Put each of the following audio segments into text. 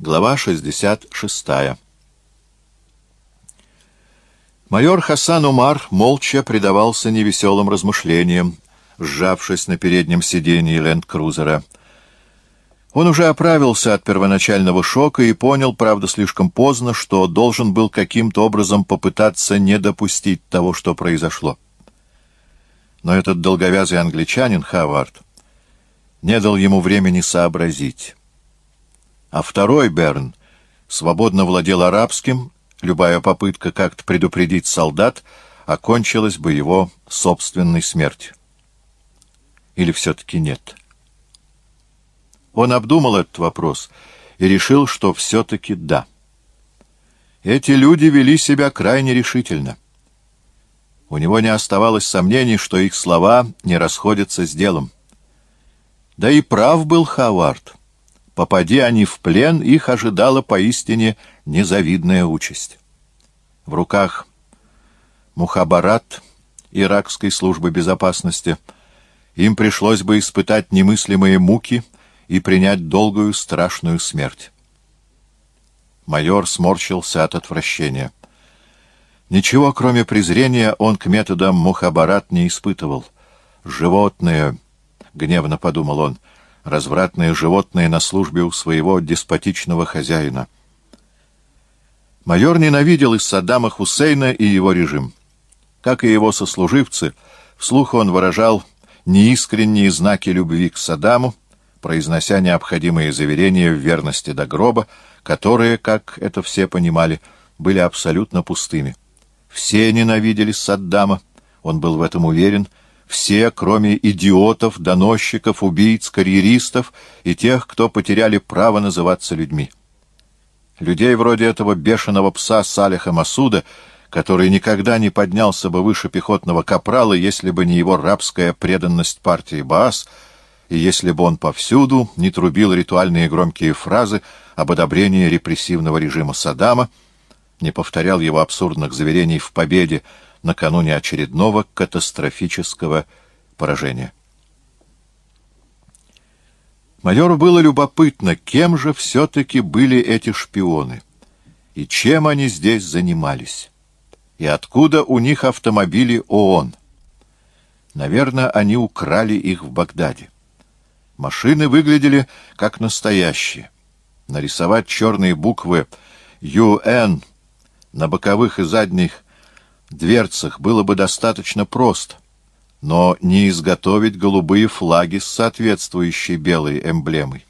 Глава 66. Майор Хасан Умар молча предавался невеселым размышлениям, сжавшись на переднем сиденье ленд-крузера. Он уже оправился от первоначального шока и понял, правда, слишком поздно, что должен был каким-то образом попытаться не допустить того, что произошло. Но этот долговязый англичанин, Хавард, не дал ему времени сообразить а второй Берн свободно владел арабским, любая попытка как-то предупредить солдат окончилась бы его собственной смертью. Или все-таки нет? Он обдумал этот вопрос и решил, что все-таки да. Эти люди вели себя крайне решительно. У него не оставалось сомнений, что их слова не расходятся с делом. Да и прав был Хавард. Попади они в плен, их ожидала поистине незавидная участь. В руках Мухабарат иракской службы безопасности им пришлось бы испытать немыслимые муки и принять долгую страшную смерть. Майор сморщился от отвращения. Ничего, кроме презрения, он к методам Мухабарат не испытывал. «Животные», — гневно подумал он, — развратные животные на службе у своего деспотичного хозяина. Майор ненавидел и Саддама Хусейна и его режим. Как и его сослуживцы, вслух он выражал неискренние знаки любви к Саддаму, произнося необходимые заверения в верности до гроба, которые, как это все понимали, были абсолютно пустыми. Все ненавидели Саддама, он был в этом уверен, все, кроме идиотов, доносчиков, убийц, карьеристов и тех, кто потеряли право называться людьми. Людей вроде этого бешеного пса Салиха Масуда, который никогда не поднялся бы выше пехотного капрала, если бы не его рабская преданность партии Баас, и если бы он повсюду не трубил ритуальные громкие фразы об одобрении репрессивного режима Саддама, не повторял его абсурдных заверений в победе накануне очередного катастрофического поражения. Майору было любопытно, кем же все-таки были эти шпионы, и чем они здесь занимались, и откуда у них автомобили ООН. Наверное, они украли их в Багдаде. Машины выглядели как настоящие. Нарисовать черные буквы «ЮН» на боковых и задних дверцах было бы достаточно просто, но не изготовить голубые флаги с соответствующей белой эмблемой.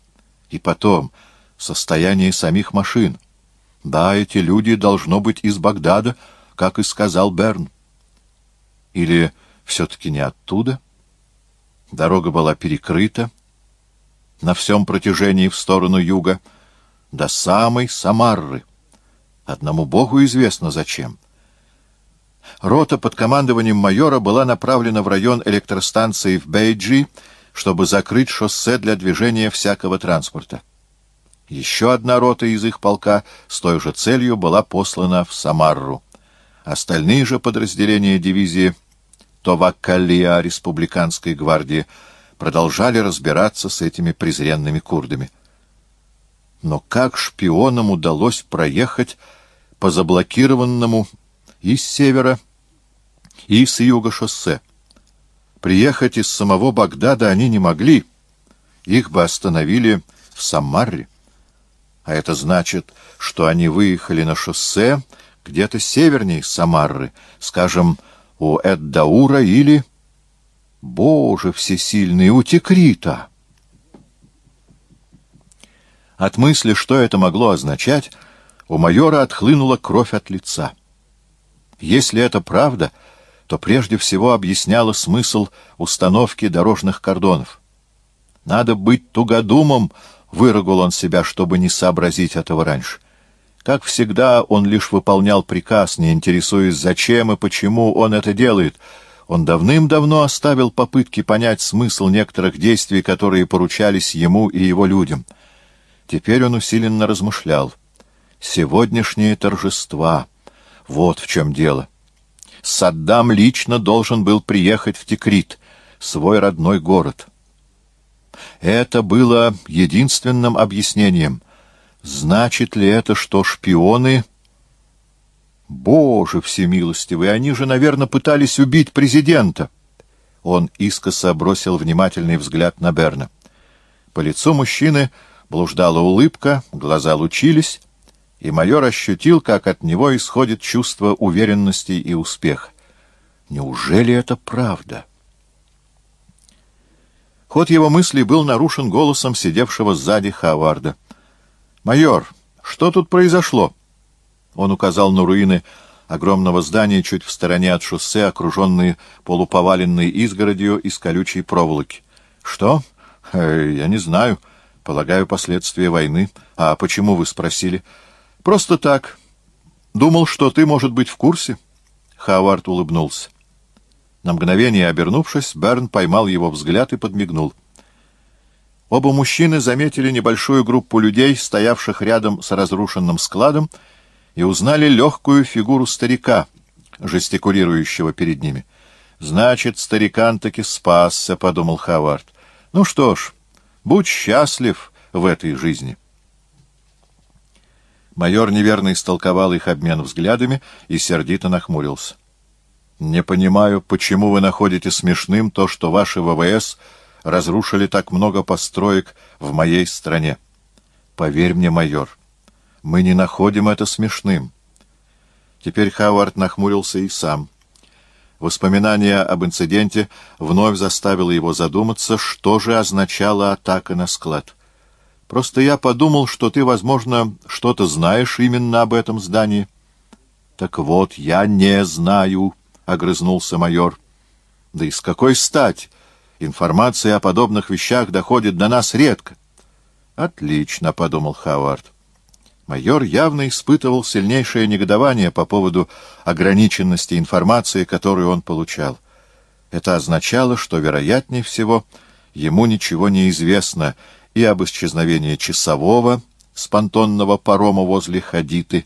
И потом, состояние самих машин. Да, эти люди должно быть из Багдада, как и сказал Берн. Или все-таки не оттуда? Дорога была перекрыта на всем протяжении в сторону юга, до самой Самарры. Одному Богу известно зачем — рота под командованием майора была направлена в район электростанции в Бейджи, чтобы закрыть шоссе для движения всякого транспорта. Еще одна рота из их полка с той же целью была послана в Самарру. Остальные же подразделения дивизии Товаккалия республиканской гвардии продолжали разбираться с этими презренными курдами. Но как шпионам удалось проехать по заблокированному и с севера, и с юга шоссе. Приехать из самого Багдада они не могли. Их бы остановили в Самарре. А это значит, что они выехали на шоссе где-то севернее Самарры, скажем, у Эддаура или... Боже всесильный, у Текрита! От мысли, что это могло означать, у майора отхлынула кровь от лица. Если это правда, то прежде всего объясняло смысл установки дорожных кордонов. Надо быть тугодумом, выругал он себя, чтобы не сообразить этого раньше. Как всегда, он лишь выполнял приказ, не интересуясь, зачем и почему он это делает. Он давным-давно оставил попытки понять смысл некоторых действий, которые поручались ему и его людям. Теперь он усиленно размышлял. Сегодняшние торжества — вот в чем дело. Саддам лично должен был приехать в Текрит, свой родной город. Это было единственным объяснением. Значит ли это, что шпионы... Боже всемилостивый, они же, наверное, пытались убить президента. Он искоса бросил внимательный взгляд на Берна. По лицу мужчины блуждала улыбка, глаза лучились, и майор ощутил, как от него исходит чувство уверенности и успеха. Неужели это правда? Ход его мыслей был нарушен голосом сидевшего сзади Хаварда. «Майор, что тут произошло?» Он указал на руины огромного здания чуть в стороне от шоссе, окруженные полуповаленной изгородью из колючей проволоки. «Что? Э, я не знаю. Полагаю, последствия войны. А почему вы спросили?» «Просто так. Думал, что ты, может быть, в курсе?» Хавард улыбнулся. На мгновение обернувшись, Берн поймал его взгляд и подмигнул. Оба мужчины заметили небольшую группу людей, стоявших рядом с разрушенным складом, и узнали легкую фигуру старика, жестикулирующего перед ними. «Значит, старикан таки спасся», — подумал Хавард. «Ну что ж, будь счастлив в этой жизни». Майор неверно истолковал их обмен взглядами и сердито нахмурился. Не понимаю, почему вы находите смешным то, что ваши ВВС разрушили так много построек в моей стране. Поверь мне, майор, мы не находим это смешным. Теперь Хавард нахмурился и сам. Воспоминание об инциденте вновь заставило его задуматься, что же означала атака на склад. Просто я подумал, что ты, возможно, что-то знаешь именно об этом здании. Так вот, я не знаю огрызнулся майор. Да и с какой стать? Информация о подобных вещах доходит до нас редко. Отлично, подумал Хавард. Майор явно испытывал сильнейшее негодование по поводу ограниченности информации, которую он получал. Это означало, что, вероятнее всего, ему ничего не известно и об исчезновении часового с понтонного парома возле Хадиты.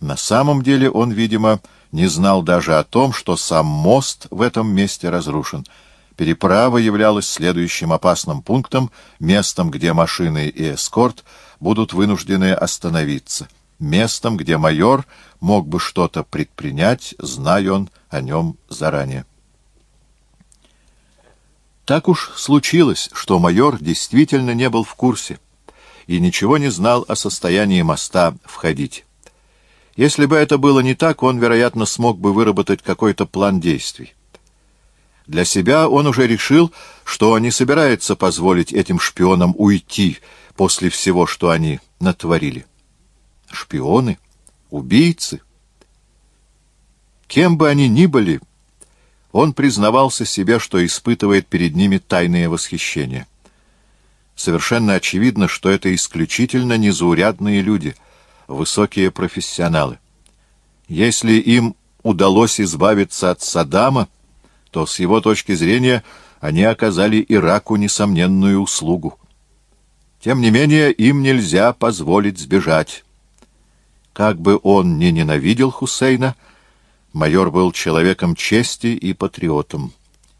На самом деле он, видимо, не знал даже о том, что сам мост в этом месте разрушен. Переправа являлась следующим опасным пунктом, местом, где машины и эскорт будут вынуждены остановиться, местом, где майор мог бы что-то предпринять, зная он о нем заранее. Так уж случилось, что майор действительно не был в курсе и ничего не знал о состоянии моста входить. Если бы это было не так, он, вероятно, смог бы выработать какой-то план действий. Для себя он уже решил, что не собирается позволить этим шпионам уйти после всего, что они натворили. Шпионы? Убийцы? Кем бы они ни были, он признавался себе, что испытывает перед ними тайное восхищение. Совершенно очевидно, что это исключительно незаурядные люди — высокие профессионалы. Если им удалось избавиться от Саддама, то с его точки зрения они оказали Ираку несомненную услугу. Тем не менее, им нельзя позволить сбежать. Как бы он ни ненавидел Хусейна, майор был человеком чести и патриотом.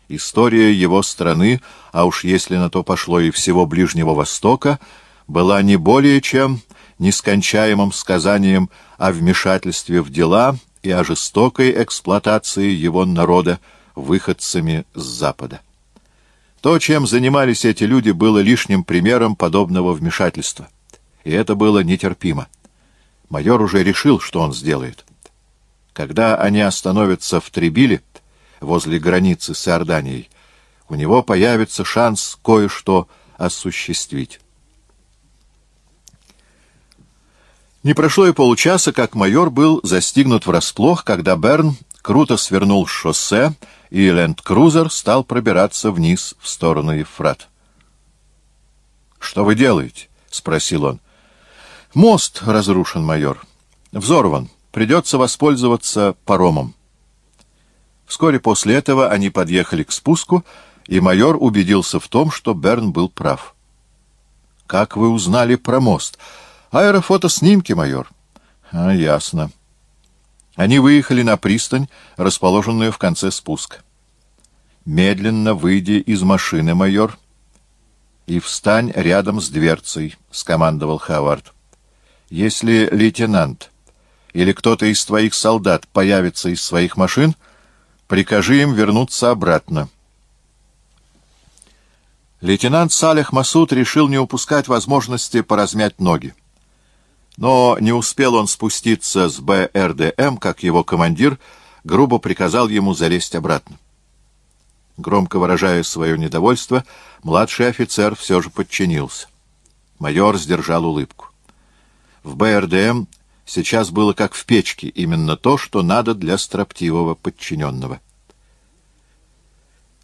История его страны, а уж если на то пошло и всего Ближнего Востока, была не более чем нескончаемым сказанием о вмешательстве в дела и о жестокой эксплуатации его народа выходцами с Запада. То, чем занимались эти люди, было лишним примером подобного вмешательства. И это было нетерпимо. Майор уже решил, что он сделает. Когда они остановятся в Трибиле, возле границы с Иорданией, у него появится шанс кое-что осуществить. Не прошло и получаса, как майор был застигнут врасплох, когда Берн круто свернул шоссе, и ленд-крузер стал пробираться вниз в сторону Ефрат. «Что вы делаете?» — спросил он. «Мост разрушен, майор. Взорван. Придется воспользоваться паромом». Вскоре после этого они подъехали к спуску, и майор убедился в том, что Берн был прав. «Как вы узнали про мост?» Аэрофотоснимки, майор. А, ясно. Они выехали на пристань, расположенную в конце спуска. Медленно выйди из машины, майор, и встань рядом с дверцей, — скомандовал Хавард. Если лейтенант или кто-то из твоих солдат появится из своих машин, прикажи им вернуться обратно. Лейтенант Салех Масуд решил не упускать возможности поразмять ноги. Но не успел он спуститься с БРДМ, как его командир грубо приказал ему залезть обратно. Громко выражая свое недовольство, младший офицер все же подчинился. Майор сдержал улыбку. В БРДМ сейчас было как в печке, именно то, что надо для строптивого подчиненного.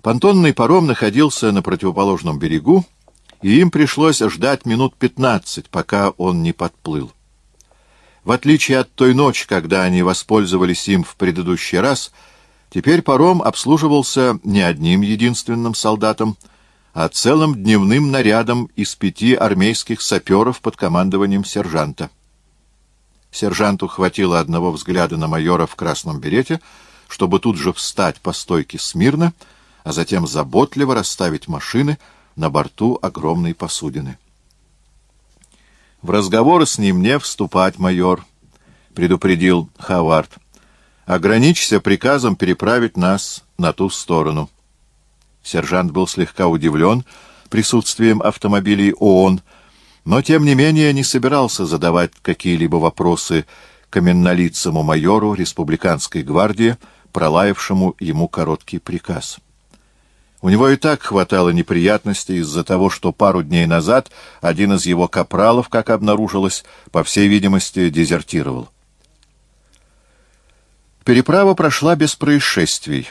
Понтонный паром находился на противоположном берегу, и им пришлось ждать минут пятнадцать, пока он не подплыл. В отличие от той ночи, когда они воспользовались им в предыдущий раз, теперь паром обслуживался не одним единственным солдатом, а целым дневным нарядом из пяти армейских саперов под командованием сержанта. Сержанту хватило одного взгляда на майора в красном берете, чтобы тут же встать по стойке смирно, а затем заботливо расставить машины на борту огромной посудины. «В разговоры с ним не вступать, майор», — предупредил Хавард. «Ограничься приказом переправить нас на ту сторону». Сержант был слегка удивлен присутствием автомобилей ООН, но, тем не менее, не собирался задавать какие-либо вопросы каменнолицому майору республиканской гвардии, пролаявшему ему короткий приказ. У него и так хватало неприятностей из-за того, что пару дней назад один из его капралов, как обнаружилось, по всей видимости, дезертировал. Переправа прошла без происшествий.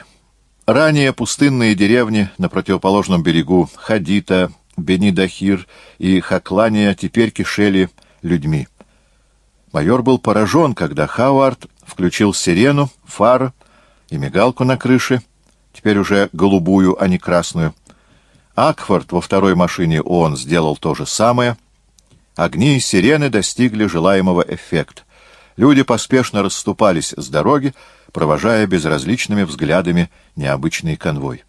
Ранее пустынные деревни на противоположном берегу Хадита, Бенидахир и Хаклания теперь кишели людьми. Майор был поражен, когда Хауард включил сирену, фар и мигалку на крыше — теперь уже голубую, а не красную. Акфорд во второй машине ООН сделал то же самое. Огни и сирены достигли желаемого эффекта. Люди поспешно расступались с дороги, провожая безразличными взглядами необычный конвой.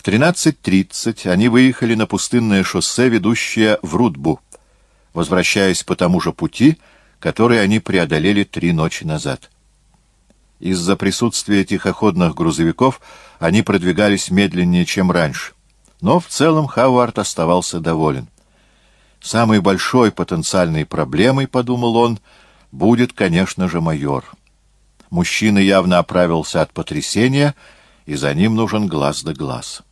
В 13.30 они выехали на пустынное шоссе, ведущее в Рудбу, возвращаясь по тому же пути, который они преодолели три ночи назад. Из-за присутствия тихоходных грузовиков они продвигались медленнее, чем раньше. Но в целом Хауард оставался доволен. Самой большой потенциальной проблемой, подумал он, будет, конечно же, майор. Мужчина явно оправился от потрясения, и за ним нужен глаз да глаз.